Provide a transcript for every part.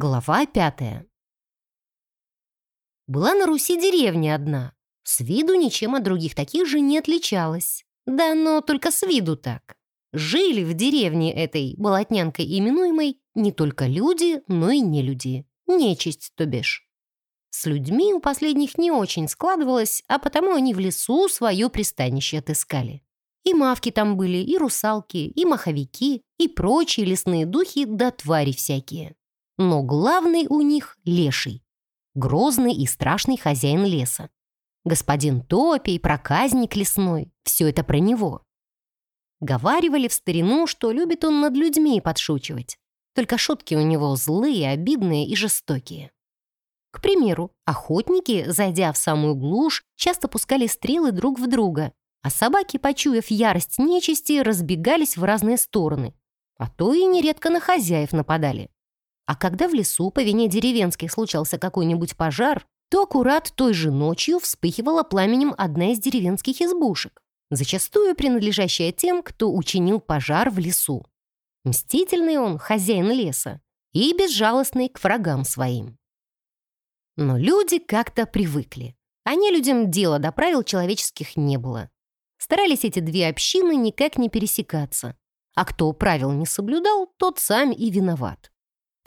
Глава пятая. Была на Руси деревня одна. С виду ничем от других таких же не отличалась. Да, но только с виду так. Жили в деревне этой, болотнянкой именуемой, не только люди, но и нелюди. Нечисть, то бишь. С людьми у последних не очень складывалось, а потому они в лесу свое пристанище отыскали. И мавки там были, и русалки, и маховики, и прочие лесные духи да твари всякие. Но главный у них — леший. Грозный и страшный хозяин леса. Господин Топий, проказник лесной — все это про него. Говаривали в старину, что любит он над людьми подшучивать. Только шутки у него злые, обидные и жестокие. К примеру, охотники, зайдя в самую глушь, часто пускали стрелы друг в друга, а собаки, почуяв ярость нечисти, разбегались в разные стороны, а то и нередко на хозяев нападали. А когда в лесу по вине деревенских случался какой-нибудь пожар, то аккурат той же ночью вспыхивала пламенем одна из деревенских избушек, зачастую принадлежащая тем, кто учинил пожар в лесу. Мстительный он, хозяин леса, и безжалостный к врагам своим. Но люди как-то привыкли. Не людям дела до правил человеческих не было. Старались эти две общины никак не пересекаться. А кто правил не соблюдал, тот сам и виноват.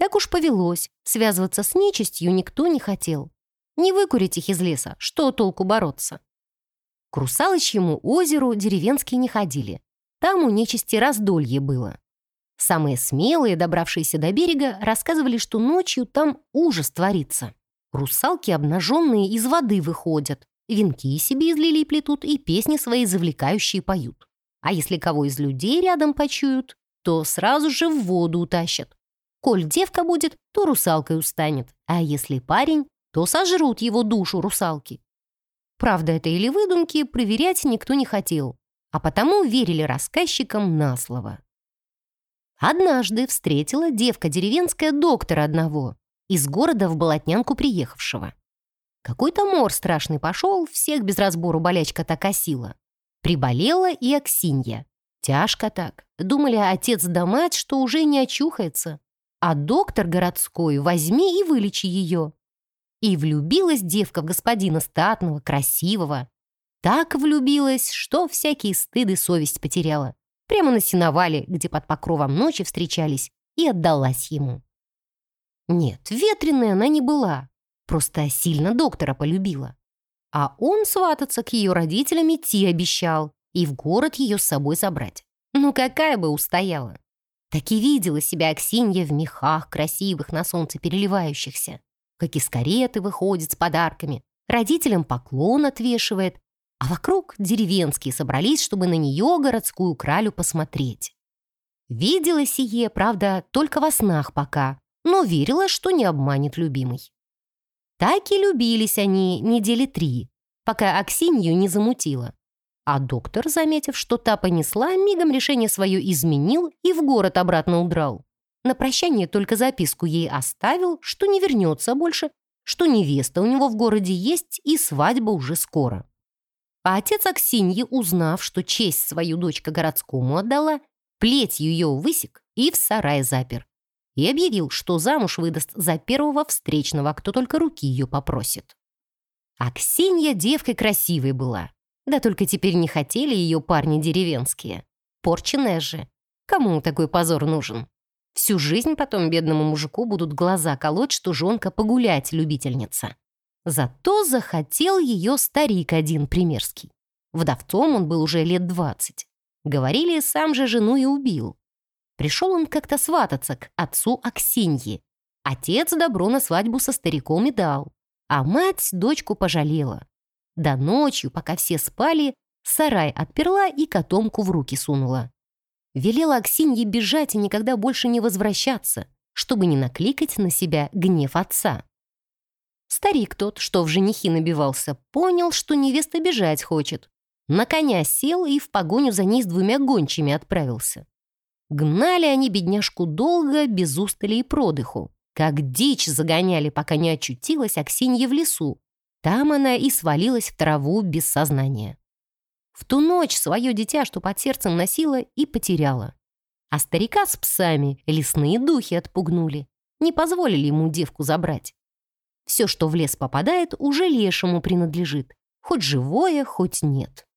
Так уж повелось, связываться с нечистью никто не хотел. Не выкурить их из леса, что толку бороться? К Русалочьему озеру деревенские не ходили. Там у нечисти раздолье было. Самые смелые, добравшиеся до берега, рассказывали, что ночью там ужас творится. Русалки обнаженные из воды выходят, венки себе из лилий плетут и песни свои завлекающие поют. А если кого из людей рядом почуют, то сразу же в воду утащат. Коль девка будет, то русалкой устанет, а если парень, то сожрут его душу русалки. Правда это или выдумки, проверять никто не хотел, а потому верили рассказчикам на слово. Однажды встретила девка деревенская доктора одного, из города в Болотнянку приехавшего. Какой-то мор страшный пошел, всех без разбору болячка так осила. Приболела и Аксинья. Тяжко так. Думали отец да мать, что уже не очухается а доктор городской возьми и вылечи ее. И влюбилась девка в господина статного, красивого. Так влюбилась, что всякие стыды совесть потеряла. Прямо на сеновале, где под покровом ночи встречались, и отдалась ему. Нет, ветреная она не была, просто сильно доктора полюбила. А он свататься к ее родителям идти обещал и в город ее с собой забрать. Ну какая бы устояла. Так и видела себя Аксинья в мехах красивых на солнце переливающихся. Как из кареты выходит с подарками, родителям поклон отвешивает, а вокруг деревенские собрались, чтобы на нее, городскую кралю, посмотреть. Видела сие, правда, только во снах пока, но верила, что не обманет любимый. Так и любились они недели три, пока Аксинью не замутила. А доктор, заметив, что та понесла, мигом решение свое изменил и в город обратно удрал. На прощание только записку ей оставил, что не вернется больше, что невеста у него в городе есть и свадьба уже скоро. А отец Аксиньи, узнав, что честь свою дочка городскому отдала, плеть ее высек и в сарай запер. И объявил, что замуж выдаст за первого встречного, кто только руки ее попросит. Аксинья девкой красивой была, да только теперь не хотели ее парни деревенские. Порченная же. Кому такой позор нужен? Всю жизнь потом бедному мужику будут глаза колоть, что жонка погулять любительница. Зато захотел ее старик один примерский. Вдовцом он был уже лет двадцать. Говорили, сам же жену и убил. Пришел он как-то свататься к отцу Аксиньи. Отец добро на свадьбу со стариком и дал, а мать дочку пожалела. До ночью, пока все спали, сарай отперла и котомку в руки сунула. Велела Аксинье бежать и никогда больше не возвращаться, чтобы не накликать на себя гнев отца. Старик тот, что в женихи набивался, понял, что невеста бежать хочет. На коня сел и в погоню за ней с двумя гончими отправился. Гнали они бедняжку долго, без устали и продыху. Как дичь загоняли, пока не очутилась Аксинья в лесу, там она и свалилась в траву без сознания. В ту ночь свое дитя, что под сердцем носила, и потеряла. А старика с псами лесные духи отпугнули. не позволили ему девку забрать. Все, что в лес попадает, уже лешему принадлежит, хоть живое, хоть нет.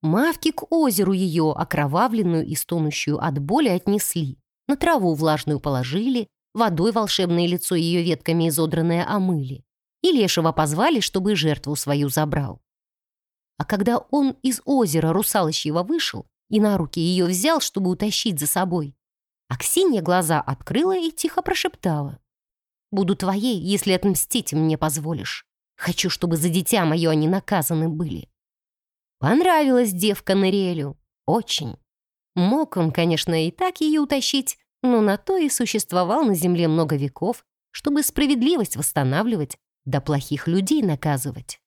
Мавки к озеру ее, окровавленную и стонущую от боли, отнесли. На траву влажную положили, водой волшебное лицо ее ветками изодранное омыли. И лешего позвали, чтобы жертву свою забрал. А когда он из озера русалочьего вышел и на руки ее взял, чтобы утащить за собой, Аксинья глаза открыла и тихо прошептала. «Буду твоей, если отмстить мне позволишь. Хочу, чтобы за дитя мое они наказаны были». Понравилась девка Нориэлю. Очень. Мог он, конечно, и так ее утащить, но на то и существовал на земле много веков, чтобы справедливость восстанавливать, да плохих людей наказывать.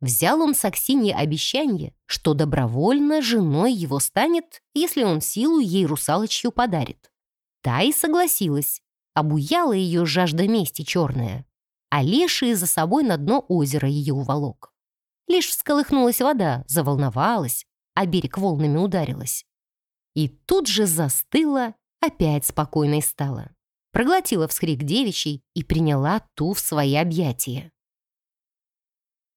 Взял он с Аксиньи обещание, что добровольно женой его станет, если он силу ей русалочью подарит. Та и согласилась. Обуяла ее жажда мести черная. А леший за собой на дно озера ее уволок. Лишь всколыхнулась вода, заволновалась, а берег волнами ударилась. И тут же застыла, опять спокойной стала. Проглотила всхрик девичий и приняла ту в свои объятия.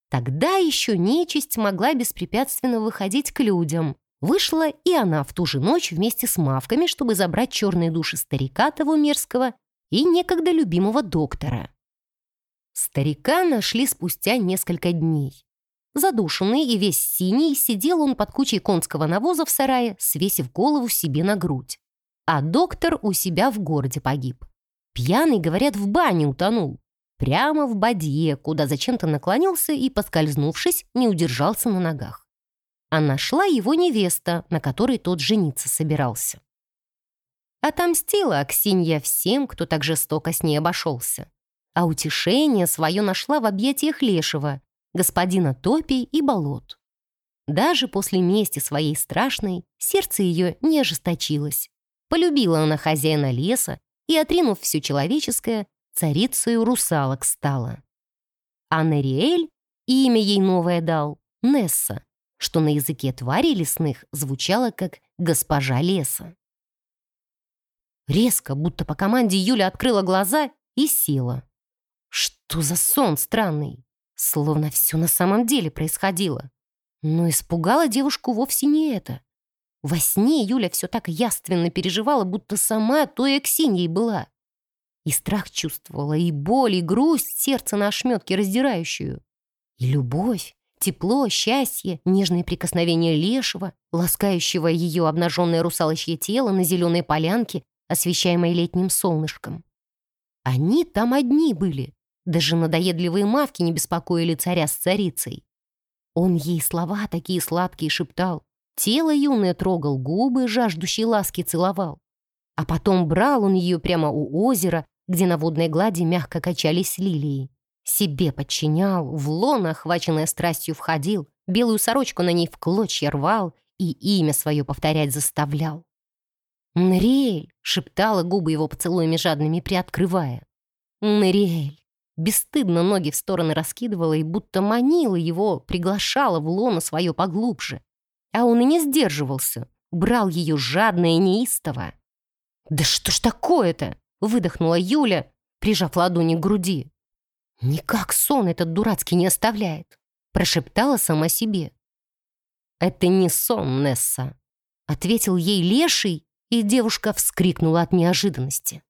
Тогда еще нечисть могла беспрепятственно выходить к людям. Вышла и она в ту же ночь вместе с мавками, чтобы забрать черные души старика того мерзкого и некогда любимого доктора. Старика нашли спустя несколько дней. Задушенный и весь синий, сидел он под кучей конского навоза в сарае, свесив голову себе на грудь. А доктор у себя в городе погиб. Пьяный, говорят, в бане утонул. Прямо в бадье, куда зачем-то наклонился и, поскользнувшись, не удержался на ногах. А нашла его невеста, на которой тот жениться собирался. Отомстила Аксинья всем, кто так жестоко с ней обошелся. А утешение свое нашла в объятиях Лешего, господина Топий и Болот. Даже после мести своей страшной сердце ее не ожесточилось. Полюбила она хозяина леса и, отринув все человеческое, царицею русалок стала. А Нериэль имя ей новое дал — Несса, что на языке тварей лесных звучало как «госпожа леса». Резко, будто по команде Юля открыла глаза и села. Что за сон странный? Словно все на самом деле происходило. Но испугала девушку вовсе не это. Во сне Юля все так яственно переживала, будто сама той Аксиньей была. И страх чувствовала, и боль, и грусть сердце на ошметке раздирающую. И любовь, тепло, счастье, нежные прикосновения лешего, ласкающего ее обнаженное русалочье тело на зеленой полянке, освещаемой летним солнышком. Они там одни были. Даже надоедливые мавки не беспокоили царя с царицей. Он ей слова такие сладкие шептал, тело юное трогал, губы жаждущие ласки целовал. А потом брал он ее прямо у озера, где на водной глади мягко качались лилии. Себе подчинял, в лоно, охваченное страстью, входил, белую сорочку на ней в клочья рвал и имя свое повторять заставлял. «Нриэль!» — шептала губы его поцелуями жадными приоткрывая. «Нриэль!» Бесстыдно ноги в стороны раскидывала и будто манила его, приглашала в лоно свое поглубже. А он и не сдерживался, брал ее жадно и неистово. «Да что ж такое-то?» Выдохнула Юля, прижав ладони к груди. «Никак сон этот дурацкий не оставляет», прошептала сама себе. «Это не сон, Несса», ответил ей леший, и девушка вскрикнула от неожиданности.